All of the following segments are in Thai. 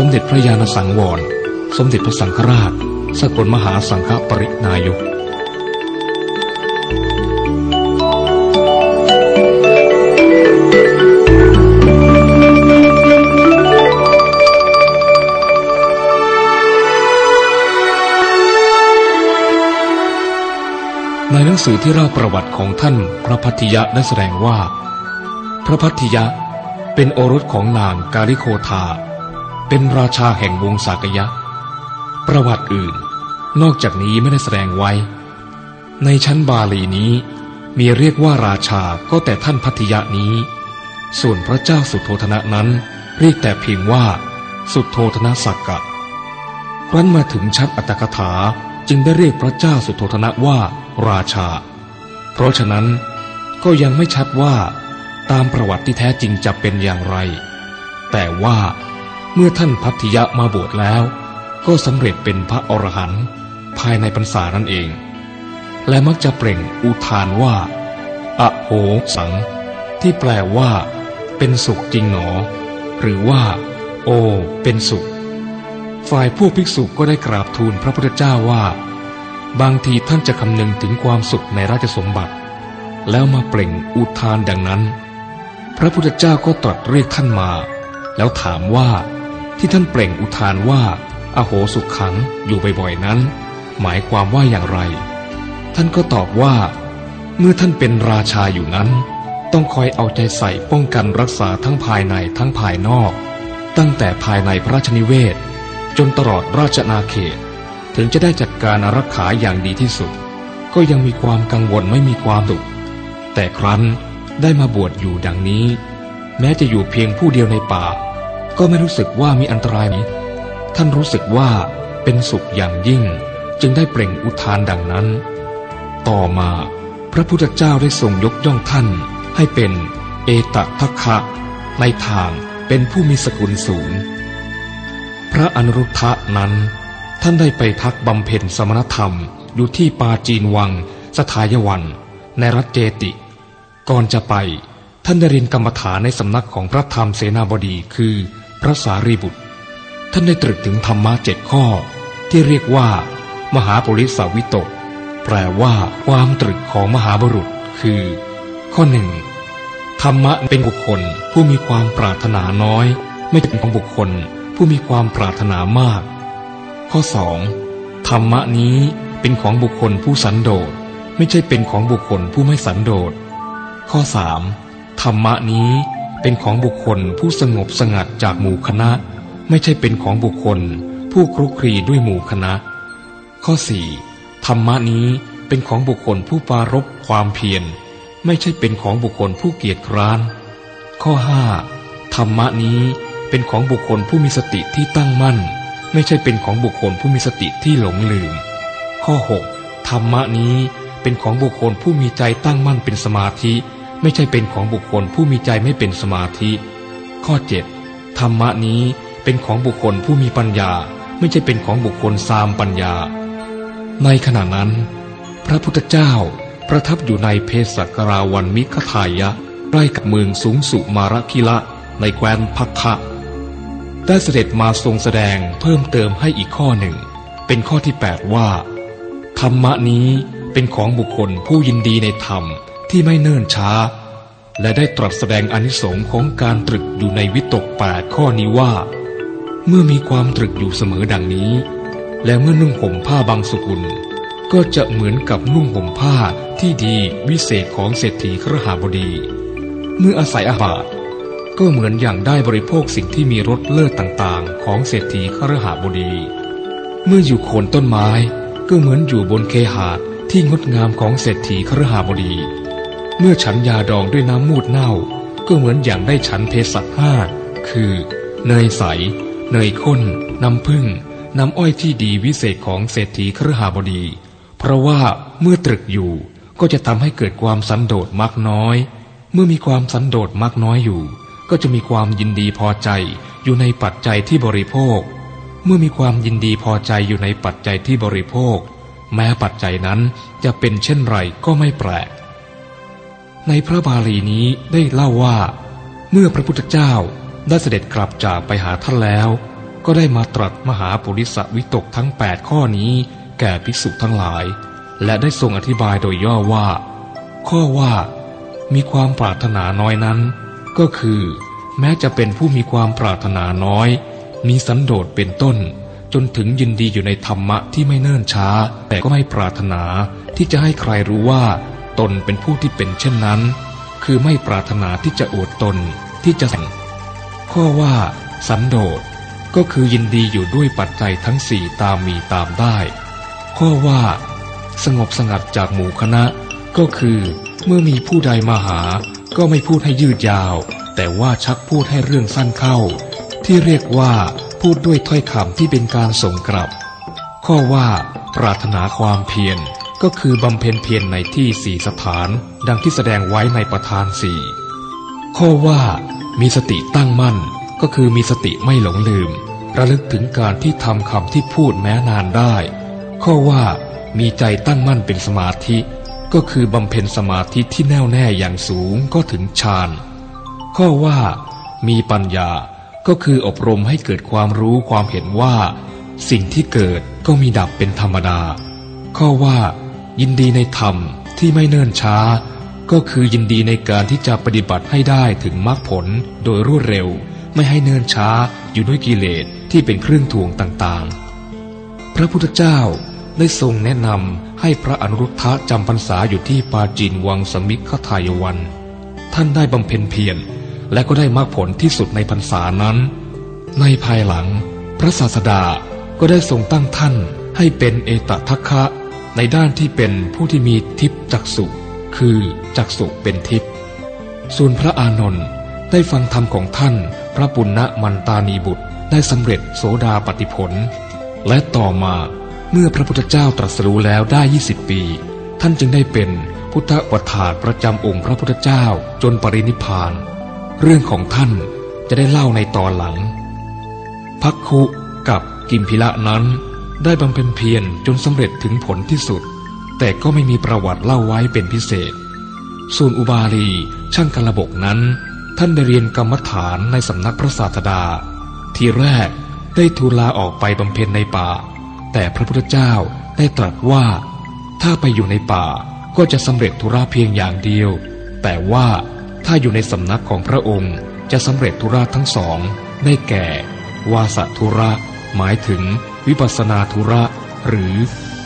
สมเด็จพระญาณสังวร สมเด็จพระสังฆราช สกลมหาสังฆปรินายกในหนังสือที่เล่าประวัติของท่านพระพัทยะได้แสดงว่า พระพัทยะเป็นโอรสของนางกาลิโคธา เป็นราชาแห่งวงสากยะ ประวัติอื่น นอกจากนี้ไม่ได้แสดงไว้ ในชั้นบาลีนี้ มีเรียกว่าราชาก็แต่ท่านพัทยะนี้ ส่วนพระเจ้าสุโธธนะนั้น เรียกแต่เพียงว่า สุโธธนะสักกะครั้นมาถึงชั้นอัตถกถาจึงได้เรียกพระเจ้าสุโธธนะว่า ราชา เพราะฉะนั้นก็ยังไม่ชัดว่า ตามประวัติที่แท้จริงจะเป็นอย่างไร แต่ว่า เมื่อท่านพัทธิยะมาบวชแล้ว ก็สำเร็จเป็นพระอรหันต์ภายในพรรษานั่นเอง และมักจะเปล่งอุทานว่า อโหสัง ที่แปลว่า เป็นสุขจริงหนอ หรือว่า โอ เป็นสุข ฝ่ายพวกภิกษุก็ได้กราบทูลพระพุทธเจ้าว่า บางทีท่านจะคำนึงถึงความสุขในราชสมบัติ แล้วมาเปล่งอุทานดังนั้น พระพุทธเจ้าก็ตรัสเรียกท่านมา แล้วถามว่า ที่ท่านเปล่งอุทานว่า อโหสุขขังอยู่บ่อยๆนั้น หมายความว่าอย่างไร ท่านก็ตอบว่า เมื่อท่านเป็นราชาอยู่นั้น ต้องคอยเอาใจใส่ป้องกันรักษาทั้งภายในทั้งภายนอก ตั้งแต่ภายในพระราชนิเวศ จนตลอดราชนาเขต ถึงจะได้จัดการอารักขาอย่างดีที่สุด ก็ยังมีความกังวลไม่มีความสุขแต่ครั้นได้มาบวชอยู่ดังนี้ แม้จะอยู่เพียงผู้เดียวในป่า ก็ไม่รู้สึกว่ามีอันตรายนี้ ท่านรู้สึกว่าเป็นสุขอย่างยิ่ง จึงได้เปล่งอุทานดังนั้น ต่อมาพระพุทธเจ้าได้ทรงยกย่องท่านให้เป็นเอตทัคคะในทางเป็นผู้มีสกุลสูง พระอนุรุทธะนั้น ท่านได้ไปพักบำเพ็ญสมณธรรมอยู่ที่ปาจีนวัง สถายวัน ในรัฐเจติ ก่อนจะไปท่านได้เรียนกรรมฐานในสำนักของพระธรรมเสนาบดีคือ พระสารีบุตร ท่านได้ตรึกถึงธรรมะเจ็ดข้อ ที่เรียกว่า มหาปริสาวิตก แปลว่าความตรึกของมหาบุรุษ คือ ข้อหนึ่งธรรมะเป็นบุคคลผู้มีความปรารถนาน้อย ไม่เป็นของบุคคลผู้มีความปรารถนามาก ข้อสองธรรมะนี้เป็นของบุคคลผู้สันโดษไม่ใช่เป็นของบุคคลผู้ไม่สันโดษข้อสามธรรมะนี้ เป็นของบุคคลผู้สงบสงัดจากหมู่คณะ ไม่ใช่เป็นของบุคคล ผู้ครุกครีด้วยหมู่คณะ ข้อสี่ธรรมะนี้เป็นของบุคคลผู้ปารบความเพียร ไม่ใช่เป็นของบุคคลผู้เกียจคร้าน ข้อห้าธรรมะนี้เป็นของบุคคลผู้มีสติที่ตั้งมั่น ไม่ใช่เป็นของบุคคลผู้มีสติที่หลงลืม ข้อหกธรรมะนี้เป็นของบุคคลผู้มีใจตั้งมั่นเป็นสมาธิ ไม่ใช่เป็นของบุคคลผู้มีใจไม่เป็นสมาธิ ข้อเจ็ดธรรมะนี้เป็นของบุคคลผู้มีปัญญา ไม่ใช่เป็นของบุคคลซามปัญญา ในขณะนั้น พระพุทธเจ้าประทับอยู่ในเพศกราวันมิคทายะใกล้กับเมืองสูงสุมารคิละในแคว้นพัทธะได้เสด็จมาทรงแสดงเพิ่มเติมให้อีกข้อหนึ่ง เป็นข้อที่ 8 ว่า ธรรมะนี้เป็นของบุคคลผู้ยินดีในธรรม ที่ไม่เนิ่นช้า และได้ตรัสแสดงอนิสงค์ของการตรึกอยู่ในวิตกแปดข้อนี้ว่า เมื่อมีความตรึกอยู่เสมอดังนี้ และเมื่อนุ่งห่มผ้าบางสกุล ก็จะเหมือนกับนุ่งห่มผ้าที่ดีวิเศษของเศรษฐีครหาบดี เมื่ออาศัยอาบาธก็เหมือนอย่างได้บริโภคสิ่งที่มีรสเลิศต่างๆ ของเศรษฐีครหาบดี เมื่ออยู่โคนต้นไม้ก็เหมือนอยู่บนเคหาดที่งดงามของเศรษฐีครหาบดี เมื่อฉันยาดองด้วยน้ำมูดเน่า ก็เหมือนอย่างได้ฉันเพสัตห้าคือ เนยใส เนยข้น น้ำผึ้งน้ำอ้อยที่ดีวิเศษของเศรษฐีครหาบดี เพราะว่าเมื่อตรึกอยู่ก็จะทำให้เกิดความสันโดษมากน้อย เมื่อมีความสันโดษมากน้อยอยู่ ก็จะมีความยินดีพอใจอยู่ในปัจจัยที่บริโภค เมื่อมีความยินดีพอใจอยู่ในปัจจัยที่บริโภค แม้ปัจจัยนั้นจะเป็นเช่นไรก็ไม่แปลก ในพระบาลีนี้ได้เล่าว่า เมื่อพระพุทธเจ้าได้เสด็จกลับจากไปหาท่านแล้ว ก็ได้มาตรัสมหาปุริสวิตกทั้ง 8 ข้อนี้ แก่ภิกษุทั้งหลาย และได้ทรงอธิบายโดยย่อว่า ข้อว่า มีความปรารถนาน้อยนั้น ก็คือ แม้จะเป็นผู้มีความปรารถนาน้อย มีสันโดษเป็นต้น จนถึงยินดีอยู่ในธรรมะที่ไม่เนิ่นช้า แต่ก็ไม่ปรารถนาที่จะให้ใครรู้ว่า ตนเป็นผู้ที่เป็นเช่นนั้น คือไม่ปรารถนาที่จะอวดตนที่จะสั่งข้อว่า สันโดษก็คือยินดีอยู่ด้วยปัจจัยทั้งสี่ตามมีตามได้ ข้อว่า สงบสงัดจากหมู่คณะ ก็คือเมื่อมีผู้ใดมาหา ก็ไม่พูดให้ยืดยาว แต่ว่าชักพูดให้เรื่องสั้นเข้า ที่เรียกว่าพูดด้วยถ้อยคำที่เป็นการส่งกลับ ข้อว่า ปรารถนาความเพียร ก็คือบำเพ็ญเพียรในที่สี่สถาน ดังที่แสดงไว้ในประธานสี่ข้อว่า มีสติตั้งมั่น ก็คือมีสติไม่หลงลืม ระลึกถึงการที่ทำคำที่พูดแม้นานได้ ข้อว่า มีใจตั้งมั่นเป็นสมาธิ ก็คือบำเพ็ญสมาธิที่แน่วแน่อย่างสูงก็ถึงฌานข้อว่า มีปัญญา ก็คืออบรมให้เกิดความรู้ความเห็นว่า สิ่งที่เกิดก็มีดับเป็นธรรมดา ข้อว่า ยินดีในธรรมที่ไม่เนิ่นช้า ก็คือยินดีในการที่จะปฏิบัติให้ได้ถึงมรรคผลโดยรวดเร็ว ไม่ให้เนิ่นช้าอยู่ด้วยกิเลสที่เป็นเครื่องทวงต่างๆ พระพุทธเจ้าได้ทรงแนะนำให้พระอนุรุทธะจำพรรษาอยู่ที่ปาจีนวังสมิขทายวัน ท่านได้บำเพ็ญเพียรและก็ได้มากผลที่สุดในพรรษานั้น ในภายหลัง พระศาสดาก็ได้ทรงตั้งท่านให้เป็นเอตทัคคะ ในด้านที่เป็นผู้ที่มีทิพจักสุคือจักสุเป็นทิพส่วนพระอานนท์ได้ฟังธรรมของท่าน พระปุณณมันตานีบุตรได้สำเร็จโสดาปฏิผล และต่อมาเมื่อพระพุทธเจ้าตรัสรู้แล้วได้ 20 ปี ท่านจึงได้เป็นพุทธวถาดประจำองค์พระพุทธเจ้าจนปรินิพาน เรื่องของท่านจะได้เล่าในตอนหลัง พักคุกับกิมพิละนั้น ได้บำเพ็ญเพียรจนสำเร็จถึงผลที่สุด แต่ก็ไม่มีประวัติเล่าไว้เป็นพิเศษ ส่วนอุบาลีช่างกระบกนั้น ท่านได้เรียนกรรมฐานในสำนักพระศาสดา ทีแรกได้ทูลลาออกไปบำเพ็ญในป่า แต่พระพุทธเจ้าได้ตรัสว่า ถ้าไปอยู่ในป่าก็จะสำเร็จธุระเพียงอย่างเดียว แต่ว่าถ้าอยู่ในสำนักของพระองค์จะสำเร็จธุระทั้งสอง ได้แก่ วาสธุระหมายถึง วิปัสนาธุระ หรือ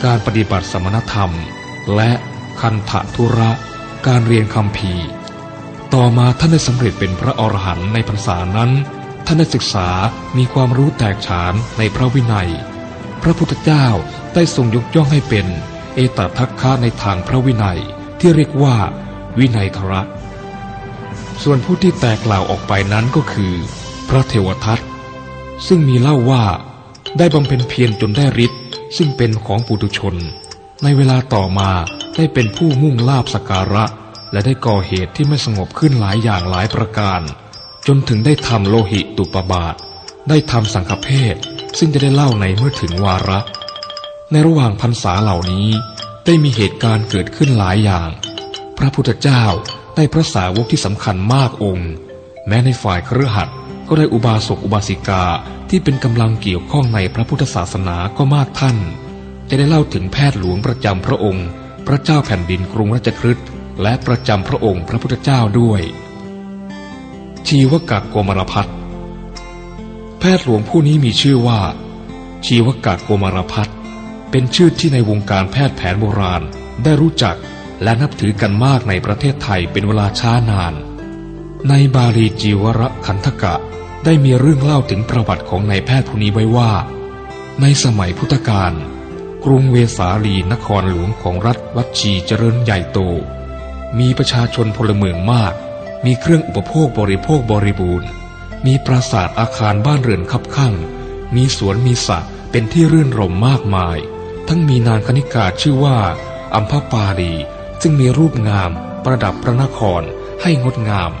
การปฏิบัติสมณธรรม และคันธธุระ การเรียนคำพีต่อมาท่านได้สำเร็จเป็นพระอรหันต์ในพรรษานั้น ท่านได้ศึกษามีความรู้แตกฉานในพระวินัย พระพุทธเจ้าได้ทรงยกย่องให้เป็น เอตทัคคะในทางพระวินัยที่เรียกว่าวินัยทระ ส่วนผู้ที่แตกกล่าวออกไปนั้นก็คือ พระเทวทัตซึ่งมีเล่าว่า ได้บำเพ็ญเพียรจนได้ฤทธิ์ซึ่งเป็นของปุถุชน ในเวลาต่อมาได้เป็นผู้มุ่งลาบสการะ และได้ก่อเหตุที่ไม่สงบขึ้นหลายอย่างหลายประการ จนถึงได้ทำโลหิตตุปบาท ได้ทำสังฆเพศซึ่งจะได้เล่าในเมื่อถึงวาระ ในระหว่างพรรษาเหล่านี้ ได้มีเหตุการณ์เกิดขึ้นหลายอย่าง พระพุทธเจ้าได้พระสาวกที่สำคัญมากองค์ แม้ในฝ่ายเครือขัด ก็ได้อุบาสกอุบาสิกาที่เป็นกำลังเกี่ยวข้องในพระพุทธศาสนาก็มากท่านจะได้เล่าถึงแพทย์หลวงประจำพระองค์ พระเจ้าแผ่นดินกรุงราชคฤห์และประจำพระองค์พระพุทธเจ้าด้วย ชีวกักโกมารพัฒแพทย์หลวงผู้นี้มีชื่อว่า ชีวกะโกมารพัฒเป็นชื่อที่ในวงการแพทย์แผนโบราณได้รู้จักและนับถือกันมากในประเทศไทยเป็นเวลาช้านาน ในบาลีจีวรคันธกะได้มีเรื่องเล่าถึงประวัติของนายแพทย์ผู้นี้ไว้ว่า ในสมัยพุทธกาลกรุงเวสาลีนครหลวงของรัฐวัชีเจริญใหญ่โต มีประชาชนพลเมืองมาก มีเครื่องอุปโภคบริโภคบริบูรณ์ มีปราสาทอาคารบ้านเรือนคับข้าง มีสวนมีสระเป็นที่รื่นรมมากมาย ทั้งมีนางคณิกาชื่อว่า อัมพปาลีซึ่งมีรูปงาม ประดับพระนครให้งดงาม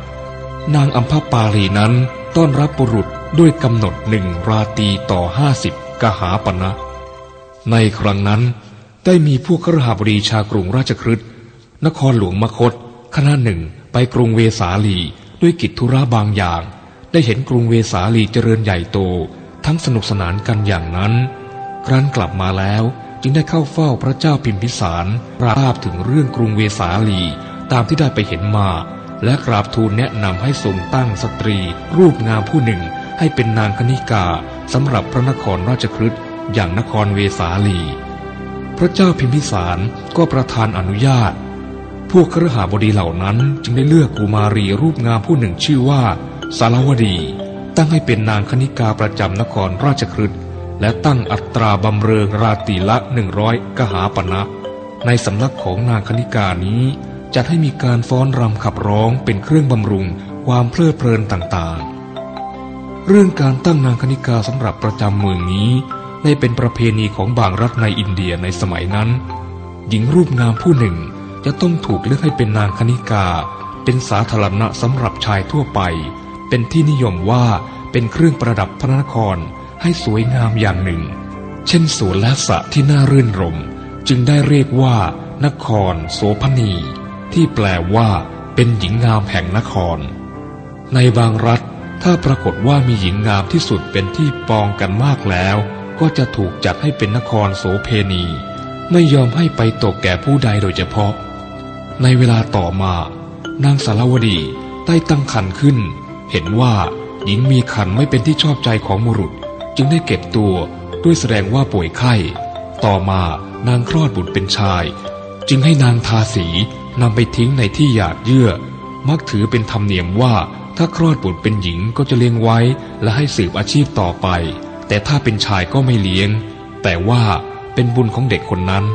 นางอัมพปาลีนั้นต้อนรับบุรุษด้วยกำหนดหนึ่งราตีต่อห้าสิบกหาปณะในครั้งนั้นได้มีพวกขรหบดีชากรุงราชคฤห์นครหลวงมคต คณะหนึ่งไปกรุงเวสาลีด้วยกิจธุระบางอย่าง ได้เห็นกรุงเวสาลีเจริญใหญ่โต ทั้งสนุกสนานกันอย่างนั้น ครั้นกลับมาแล้วจึงได้เข้าเฝ้าพระเจ้าพิมพิสารราบถึงเรื่องกรุงเวสาลีตามที่ได้ไปเห็นมา และกราบทูลแนะนำให้ทรงตั้งสตรี รูปงามผู้หนึ่งให้เป็นนางคณิกาสำหรับพระนครราชคฤห์อย่างนครเวสาลี พระเจ้าพิมพิสารก็ประทานอนุญาต พวกครหาบดีเหล่านั้นจึงได้เลือกกุมารีรูปงามผู้หนึ่งชื่อว่า สารวดี ตั้งให้เป็นนางคณิกาประจำนครราชคฤห์และตั้งอัตราบำเรอราตีละหนึ่งร้อยกหาปณะในสำนักของนางคณิกานี้ จัดให้มีการฟ้อนรำขับร้องเป็นเครื่องบำรุงความเพลิดเพลินต่างๆ เรื่องการตั้งนางคณิกาสำหรับประจำเมืองนี้ ได้เป็นประเพณีของบางรัฐในอินเดียในสมัยนั้น หญิงรูปงามผู้หนึ่งจะต้องถูกเลือกให้เป็นนางคณิกา เป็นสาธารณะสำหรับชายทั่วไป เป็นที่นิยมว่าเป็นเครื่องประดับพระนครให้สวยงามอย่างหนึ่ง เช่นสวนและสระที่น่ารื่นรม จึงได้เรียกว่านครโสพณี ที่แปลว่า เป็นหญิงงามแห่งนคร ในบางรัฐ ถ้าปรากฏว่ามีหญิงงามที่สุดเป็นที่ปองกันมากแล้ว ก็จะถูกจัดให้เป็นนครโสเพณี ไม่ยอมให้ไปตกแก่ผู้ใดโดยเฉพาะ ในเวลาต่อมา นางสารวดีได้ตั้งคันขึ้น เห็นว่าหญิงมีคันไม่เป็นที่ชอบใจของมรุษ จึงได้เก็บตัวด้วยแสดงว่าป่วยไข้ ต่อมานางคลอดบุตรเป็นชาย จึงให้นางทาสี นำไปทิ้งในที่หยาดเยื่อ มักถือเป็นธรรมเนียมว่า ถ้าคลอดบุตรเป็นหญิงก็จะเลี้ยงไว้ และให้สืบอาชีพต่อไป แต่ถ้าเป็นชายก็ไม่เลี้ยง แต่ว่าเป็นบุญของเด็กคนนั้น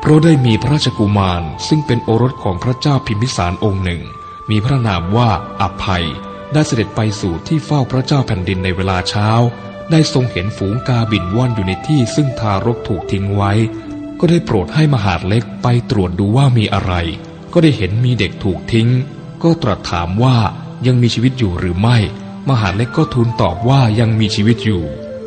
เพราะได้มีพระราชกุมาร ซึ่งเป็นโอรสของพระเจ้าพิมพิสารองค์หนึ่ง มีพระนามว่าอภัย ได้เสด็จไปสู่ที่เฝ้าพระเจ้าแผ่นดินในเวลาเช้า ได้ทรงเห็นฝูงกาบินว่อนอยู่ในที่ซึ่งทารกถูกทิ้งไว้ ก็ได้โปรดให้มหาดเล็กไปตรวจดูว่ามีอะไร ก็ได้เห็นมีเด็กถูกทิ้ง ก็ตรัสถามว่ายังมีชีวิตอยู่หรือไม่ มหาเล็กก็ทูลตอบว่ายังมีชีวิตอยู่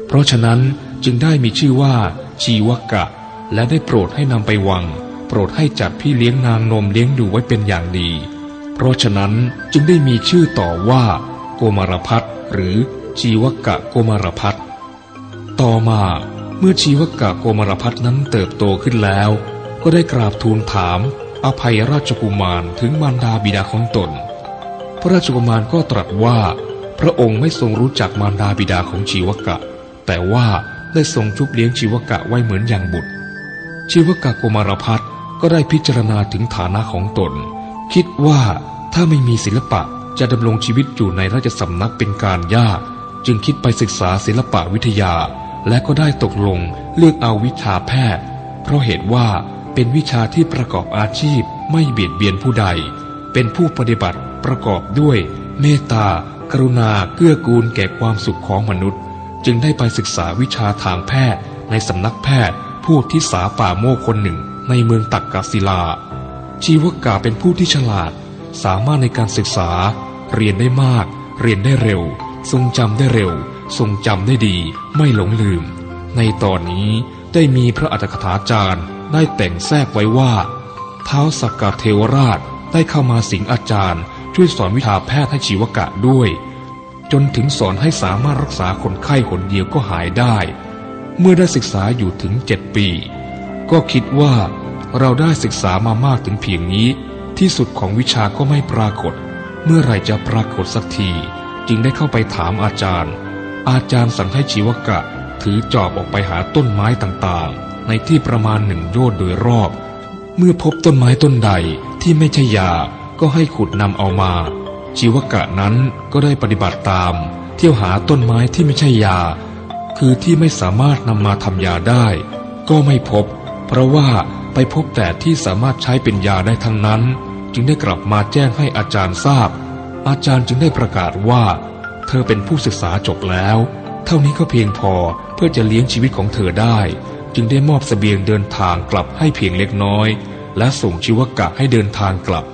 เพราะฉะนั้นจึงได้มีชื่อว่า ชีวกะ และได้โปรดให้นำไปวัง โปรดให้จัดพี่เลี้ยงนางนมเลี้ยงดูไว้เป็นอย่างดี เพราะฉะนั้นจึงได้มีชื่อต่อว่า โกมารพัทหรือชีวกะโกมารพัฒต่อมาเมื่อชีวกะโกมารพัฒนั้นเติบโตขึ้นแล้ว ก็ได้กราบทูลถาม อภัยราชกุมารถึงมารดาบิดาของตน พระราชกุมารก็ตรัสว่า พระองค์ไม่ทรงรู้จักมารดาบิดาของชีวกะ แต่ว่าได้ทรงชุบเลี้ยงชีวกะไว้เหมือนอย่างบุตร ชีวกะโกมารพัฒก็ได้พิจารณาถึงฐานะของตน คิดว่าถ้าไม่มีศิลปะจะดำรงชีวิตอยู่ในราชสำนักเป็นการยาก จึงคิดไปศึกษาศิลปะวิทยา และก็ได้ตกลงเลือกเอาวิชาแพทย์ เพราะเหตุว่า เป็นวิชาที่ประกอบอาชีพไม่เบียดเบียนผู้ใด เป็นผู้ปฏิบัติประกอบด้วย เมตตากรุณาเกื้อกูลแก่ความสุขของมนุษย์ จึงได้ไปศึกษาวิชาทางแพทย์ ในสำนักแพทย์ ผู้ที่สาป่าโมกคนหนึ่งในเมืองตักกศิลา ชีวกาเป็นผู้ที่ฉลาด สามารถในการศึกษา เรียนได้มาก เรียนได้เร็ว ทรงจำได้เร็ว ทรงจำได้ดี ไม่หลงลืม ในตอนนี้ได้มีพระอัฏฐกถาจารย์ ได้แต่งแทรกไว้ว่าเท้าสักกะเทวราชได้เข้ามาสิงอาจารย์ ช่วยสอนวิชาแพทย์ให้ชีวกะด้วย จนถึงสอนให้สามารถรักษาคนไข้คนเดียวก็หายได้ เมื่อได้ศึกษาอยู่ถึงเจ็ดปี ก็คิดว่าเราได้ศึกษามามากถึงเพียงนี้ ที่สุดของวิชาก็ไม่ปรากฏ เมื่อไรจะปรากฏสักที จึงได้เข้าไปถามอาจารย์ อาจารย์สั่งให้ชีวกะ ถือจอบออกไปหาต้นไม้ต่างๆ ในที่ประมาณหนึ่งโยชน์โดยรอบ เมื่อพบต้นไม้ต้นใดที่ไม่ใช่ยาก็ให้ขุดนำเอามา ชีวกะนั้นก็ได้ปฏิบัติตาม เที่ยวหาต้นไม้ที่ไม่ใช่ยา คือที่ไม่สามารถนำมาทำยาได้ ก็ไม่พบ เพราะว่าไปพบแต่ที่สามารถใช้เป็นยาได้ทั้งนั้น จึงได้กลับมาแจ้งให้อาจารย์ทราบ อาจารย์จึงได้ประกาศว่า เธอเป็นผู้ศึกษาจบแล้ว เท่านี้ก็เพียงพอ พื่อจะเลี้ยงชีวิตของเธอได้ จึงได้มอบสเสบียงเดินทางกลับให้เพียงเล็กน้อย และส่งชีวกะให้เดินทางกลับ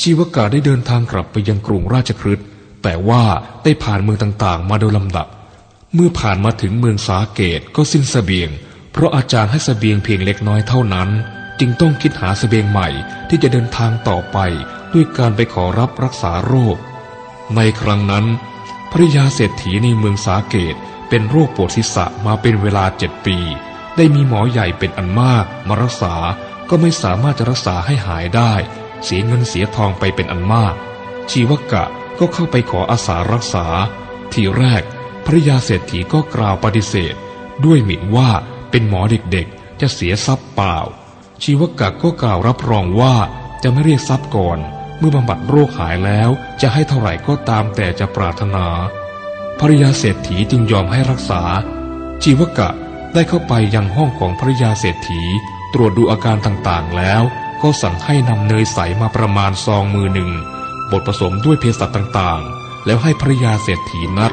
ชีวกะได้เดินทางกลับไปยังกรุงราชคฤห์แต่ว่าได้ผ่านเมืองต่างๆ มาโดยลำดับ เมื่อผ่านมาถึงเมืองสาเกตก็สิ้นสเสบียง เพราะอาจารย์ให้สเสบียงเพียงเล็กน้อยเท่านั้น จึงต้องคิดหาสเสบียงใหม่ที่จะเดินทางต่อไป ด้วยการไปขอรับรักษาโรค ในครั้งนั้นภริยาเศรษฐีในเมืองสาเกต เป็นโรคปวดศีรษะมาเป็นเวลาเจ็ดปี ได้มีหมอใหญ่เป็นอันมากมารักษาก็ไม่สามารถจะรักษาให้หายได้ เสียเงินเสียทองไปเป็นอันมาก ชีวกะก็เข้าไปขออาสารักษา ทีแรกภริยาเศรษฐีก็กล่าวปฏิเสธ ด้วยหมิ่นว่าเป็นหมอเด็กๆ จะเสียทรัพย์เปล่า ชีวกะก็กล่าวรับรองว่าจะไม่เรียกทรัพย์ก่อน เมื่อบำบัดโรคหายแล้วจะให้เท่าไหร่ก็ตามแต่จะปรารถนา ภริยาเศรษฐีจึงยอมให้รักษา ชีวกะได้เข้าไปยังห้องของภริยาเศรษฐี ตรวจดูอาการต่างๆแล้ว ก็สั่งให้นำเนยใสมาประมาณซองมือหนึ่งบดผสมด้วยเภสัชต่างๆ แล้วให้ภริยาเศรษฐีนัด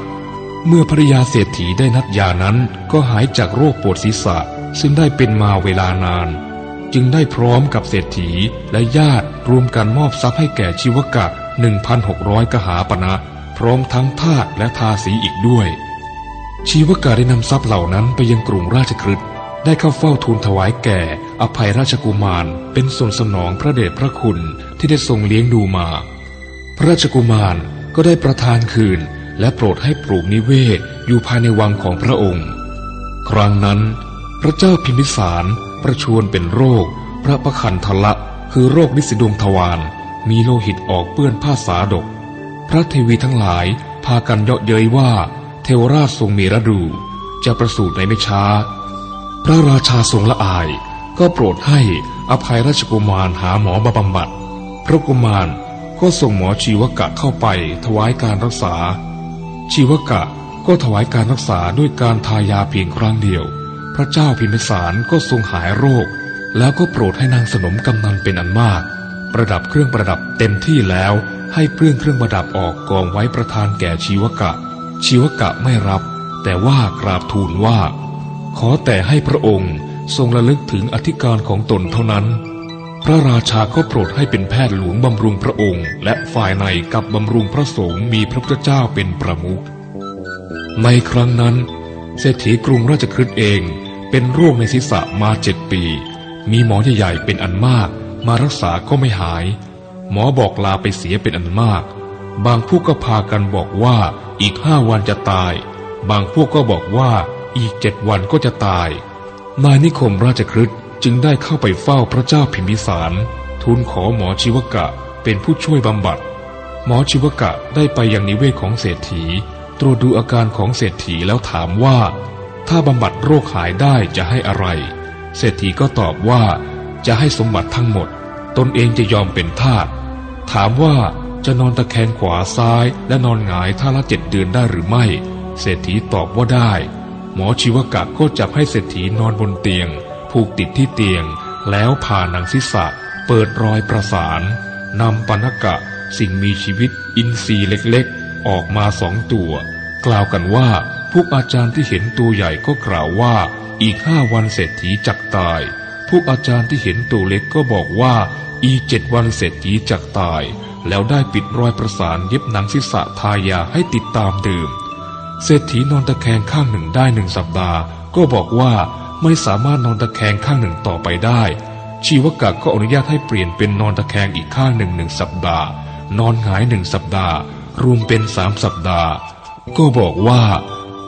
เมื่อภริยาเศรษฐีได้นัดยานั้นก็หายจากโรคปวดศีรษะ ซึ่งได้เป็นมาเวลานาน จึงได้พร้อมกับเศรษฐีและญาติรวมกันมอบทรัพย์ให้แก่ชีวกะ1,600 กหาปณะ พร้อมทั้งทาสและทาสีอีกด้วย ชีวกาได้นำทรัพย์เหล่านั้นไปยังกรุงราชคฤห์ได้เข้าเฝ้าทูลถวายแก่ อภัยราชกุมารเป็นส่วนสนองพระเดชพระคุณที่ได้ทรงเลี้ยงดูมา พระราชกุมารก็ได้ประทานคืน และโปรดให้ปลูกนิเวศอยู่ภายในวังของพระองค์ ครั้งนั้น พระเจ้าพิมพิสารประชวนเป็นโรค พระประคันทละคือโรคนิสิดวงทวารมีโลหิตออกเปื้อนผ้าสาดก พระเทวีทั้งหลายพากันเยาะเย้ยว่า เทวราชทรงมีระดู จะประสูติในไม่ช้า พระราชาทรงละอาย ก็โปรดให้อภัยราชกุมารหาหมอมาบำบัด พระกุมารก็ส่งหมอชีวกะเข้าไปถวายการรักษา ชีวกะก็ถวายการรักษาด้วยการทายาเพียงครั้งเดียว พระเจ้าพิมพิสารก็ทรงหายโรค แล้วก็โปรดให้นางสนมกำนันเป็นอันมาก ประดับเครื่องประดับเต็มที่แล้ว ให้เปลื้องเครื่องประดับออกกองไว้ประทานแก่ชีวกะ ชีวกะไม่รับ แต่ว่ากราบทูลว่า ขอแต่ให้พระองค์ทรงระลึกถึงอธิการของตนเท่านั้น พระราชาก็โปรดให้เป็นแพทย์หลวงบำรุงพระองค์ และฝ่ายในกับบำรุงพระสงฆ์มีพระพุทธเจ้าเป็นประมุข ในครั้งนั้น เศรษฐีกรุงราชคฤห์เองเป็นโรคในศีรษะมาเจ็ดปี มีหมอใหญ่ๆเป็นอันมาก มารักษาก็ไม่หาย หมอบอกลาไปเสียเป็นอันมาก บางพวกก็พากันบอกว่าอีกห้าวันจะตาย บางพวกก็บอกว่าอีกเจ็ดวันก็จะตาย นายนิคมราชครึฑจึงได้เข้าไปเฝ้าพระเจ้าพิมพิสาร ทูลขอหมอชีวกะเป็นผู้ช่วยบำบัด หมอชีวกะได้ไปยังนิเวศของเศรษฐี ตรวจดูอาการของเศรษฐีแล้วถามว่า ถ้าบำบัดโรคหายได้จะให้อะไร เศรษฐีก็ตอบว่าจะให้สมบัติทั้งหมด ตนเองจะยอมเป็นทาสถามว่าจะนอนตะแคงขวาซ้ายและนอนหงายท่าละเจ็ดเดือนได้หรือไม่ เศรษฐีตอบว่าได้ หมอชีวกะก็จับให้เศรษฐีนอนบนเตียง ผูกติดที่เตียง แล้วผ่าหนังศีรษะ เปิดรอยประสานนำปนกะ สิ่งมีชีวิตอินทรีย์เล็กๆ ออกมาสองตัว กล่าวกันว่า พวกอาจารย์ที่เห็นตัวใหญ่ก็กล่าวว่า อีกห้าวันเศรษฐีจักตาย พวกอาจารย์ที่เห็นตัวเล็กก็บอกว่า อีเจ็ดวันเศรษฐีจักตาย แล้วได้ปิดรอยประสานเย็บหนังศีรษะทายาให้ติดตามดื่มเศรษฐีนอนตะแคงข้างหนึ่งได้หนึ่งสัปดาห์ ก็บอกว่าไม่สามารถนอนตะแคงข้างหนึ่งต่อไปได้ ชีวกะก็อนุญาตให้เปลี่ยนเป็นนอนตะแคงอีกข้างหนึ่งหนึ่งสัปดาห์ นอนหงายหนึ่งสัปดาห์ รวมเป็นสามสัปดาห์ ก็บอกว่า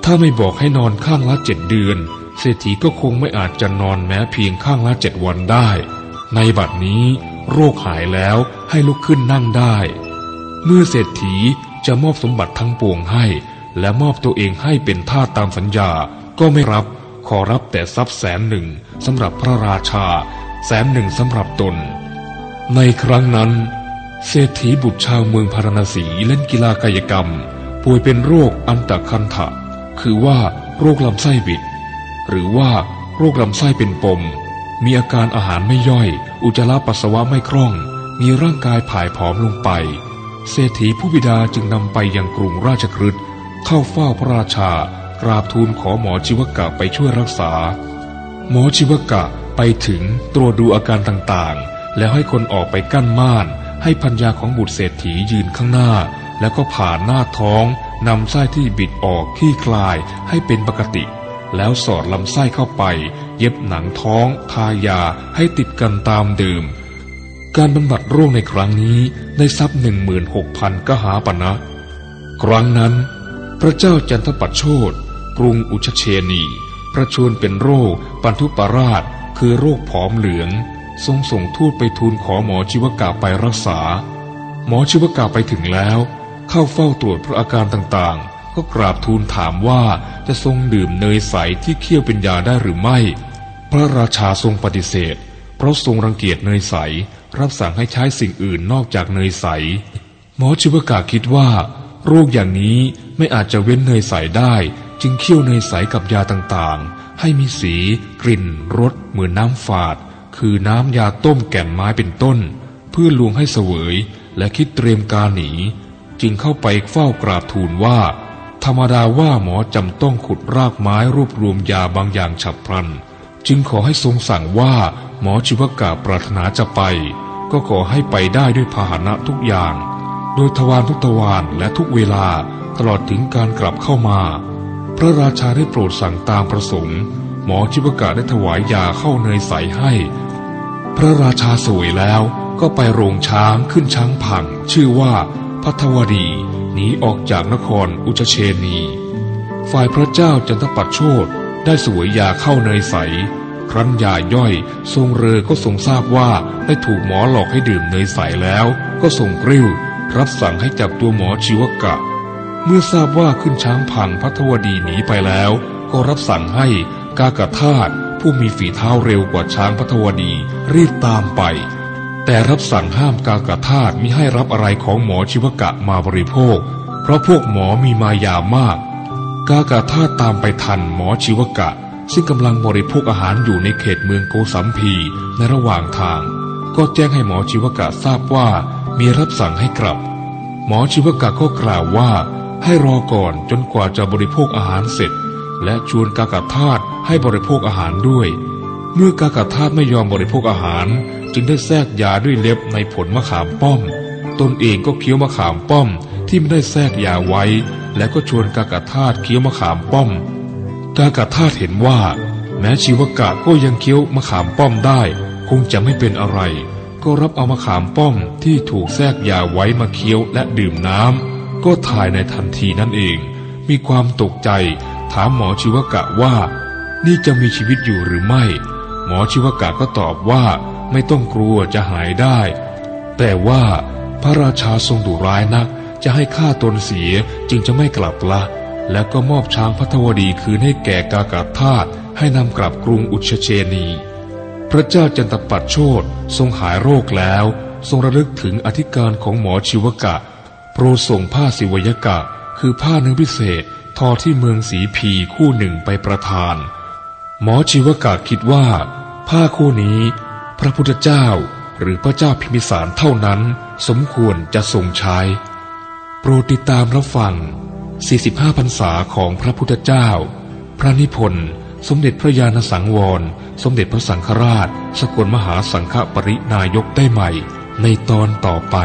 ถ้าไม่บอกให้นอนข้างละเจ็ดเดือน เศรษฐีก็คงไม่อาจจะนอนแม้เพียงข้างละเจ็ดวันได้ ในบัดนี้โรคหายแล้วให้ลุกขึ้นนั่งได้ เมื่อเศรษฐีจะมอบสมบัติทั้งปวงให้ และมอบตัวเองให้เป็นทาสตามสัญญาก็ไม่รับขอรับแต่ทรัพย์แสนหนึ่งสำหรับพระราชา แสนหนึ่งสำหรับตน ในครั้งนั้นเศรษฐีบุตรชาวเมืองพาราณสีเล่นกีฬากายกรรม ป่วยเป็นโรคอันตะคันทะ คือว่าโรคลำไส้บิด หรือว่าโรคลำไส้เป็นปม มีอาการอาหารไม่ย่อย อุจจาระปัสสาวะไม่คล่อง มีร่างกายผายผอมลงไป เศรษฐีผู้บิดาจึงนำไปยังกรุงราชคฤห์เข้าเฝ้าพระราชา กราบทูลขอหมอชีวกะไปช่วยรักษา หมอชีวกะไปถึงตรวจดูอาการต่างๆ แล้วให้คนออกไปกั้นม่าน ให้พัญญาของบุตรเศรษฐียืนข้างหน้า แล้วก็ผ่านหน้าท้องนำไส้ที่บิดออกขี้คลายให้เป็นปกติ แล้วสอดลำไส้เข้าไป เย็บหนังท้อง ทายาให้ติดกันตามเดิม การบำบัดโรคในครั้งนี้ได้ทรัพย์หนึ่งหมื่นหกพันกหาปณะครั้งนั้น พระเจ้าจันทปัชโชตกรุงอุชเชนี ประชวนเป็นโรค ปันทุปราช คือโรคผอมเหลือง ทรงส่งทูตไปทูลขอหมอชีวกาไปรักษา หมอชีวกาไปถึงแล้ว เข้าเฝ้าตรวจพระอาการต่างๆ ก็กราบทูลถามว่า จะทรงดื่มเนยใสที่เคี่ยวเป็นยาได้หรือไม่ พระราชาทรงปฏิเสธ เพราะทรงรังเกียจเนยใส รับสั่งให้ใช้สิ่งอื่นนอกจากเนยใส หมอชีวกาคิดว่า โรคอย่างนี้ไม่อาจจะเว้นเนยใสได้ จึงเคี่ยวเนยใสกับยาต่างๆ ให้มีสี กลิ่นรสเหมือนน้ำฝาด คือน้ำยาต้มแก่นไม้เป็นต้น เพื่อลวงให้เสวย และคิดเตรียมการหนี จึงเข้าไปเฝ้ากราบทูลว่า ธรรมดาว่าหมอจำต้องขุดรากไม้รวบรวมยาบางอย่างฉับพลัน จึงขอให้ทรงสั่งว่าหมอชีวกาปรารถนาจะไป ก็ขอให้ไปได้ด้วยพาหนะทุกอย่าง โดยทวารทุกทวารและทุกเวลาตลอดถึงการกลับเข้ามา พระราชาได้โปรดสั่งตามประสงค์ หมอชีวกาได้ถวายยาเข้าเนยใสให้ พระราชาสวยแล้วก็ไปโรงช้างขึ้นช้างผัง ชื่อว่าพัทวดี หนีออกจากนครอุชเชนี ฝ่ายพระเจ้าจันทปัตโชตได้สวยยาเข้าเนยใส ครั้นยาย่อยทรงเรอก็ทรงทราบว่าได้ถูกหมอหลอกให้ดื่มเนยใสแล้วก็ทรงกริ้ว รับสั่งให้จับตัวหมอชีวกะ เมื่อทราบว่าขึ้นช้างพังพัทวดีหนีไปแล้ว ก็รับสั่งให้กากธาตุผู้มีฝีเท้าเร็วกว่าช้างพัทวดีรีบตามไป แต่รับสั่งห้ามกากธาตุมิให้รับอะไรของหมอชีวกะมาบริโภค เพราะพวกหมอมีมายามาก กากาธาตุตามไปทันหมอชีวกะ ซึ่งกำลังบริโภคอาหารอยู่ในเขตเมืองโกสัมพีในระหว่างทาง ก็แจ้งให้หมอชีวกะทราบว่ามีรับสั่งให้กลับ หมอชีวกะก็กล่าวว่า ให้รอก่อนจนกว่าจะบริโภคอาหารเสร็จ และชวนกากาธาตุให้บริโภคอาหารด้วย เมื่อกากาธาตุไม่ยอมบริโภคอาหาร จึงได้แทรกยาด้วยเล็บในผลมะขามป้อม ตนเองก็เคี้ยวมะขามป้อม ที่ไม่ได้แทรกยาไว้ และก็ชวนกากาธาตุเคี้ยวมะขามป้อม กากาธาตุเห็นว่า แม้ชีวกะก็ยังเคี้ยวมะขามป้อมได้ คงจะไม่เป็นอะไร ก็รับเอามะขามป้อมที่ถูกแทรกยาไว้มาเคี้ยวและดื่มน้ำก็ถ่ายในทันทีนั่นเอง มีความตกใจ ถามหมอชีวกะว่า นี่จะมีชีวิตอยู่หรือไม่ หมอชีวกะก็ตอบว่า ไม่ต้องกลัวจะหายได้ แต่ว่าพระราชาทรงดุร้ายนัก จะให้ฆ่าตนเสียจึงจะไม่กลับละ แล้วก็มอบช้างพัทวดีคืนให้แก่กากาธาตุให้นำกลับกรุงอุชเชนี พระเจ้าจันตปัตโชตทรงหายโรคแล้ว ทรงระลึกถึงอธิการของหมอชีวกะ โปรส่งผ้าสิวยกะ คือผ้าเนื้อพิเศษ ทอที่เมืองสีพีคู่หนึ่งไปประทาน หมอชีวกะคิดว่า ผ้าคู่นี้ พระพุทธเจ้าหรือพระเจ้าพิมิสารเท่านั้น สมควรจะทรงใช้ โปรดติดตามรับฟัง 45 พรรษาของพระพุทธเจ้า พระนิพนธ์สมเด็จพระญาณสังวร สมเด็จพระสังฆราช สกลมหาสังฆปรินายกได้ใหม่ ในตอนต่อไป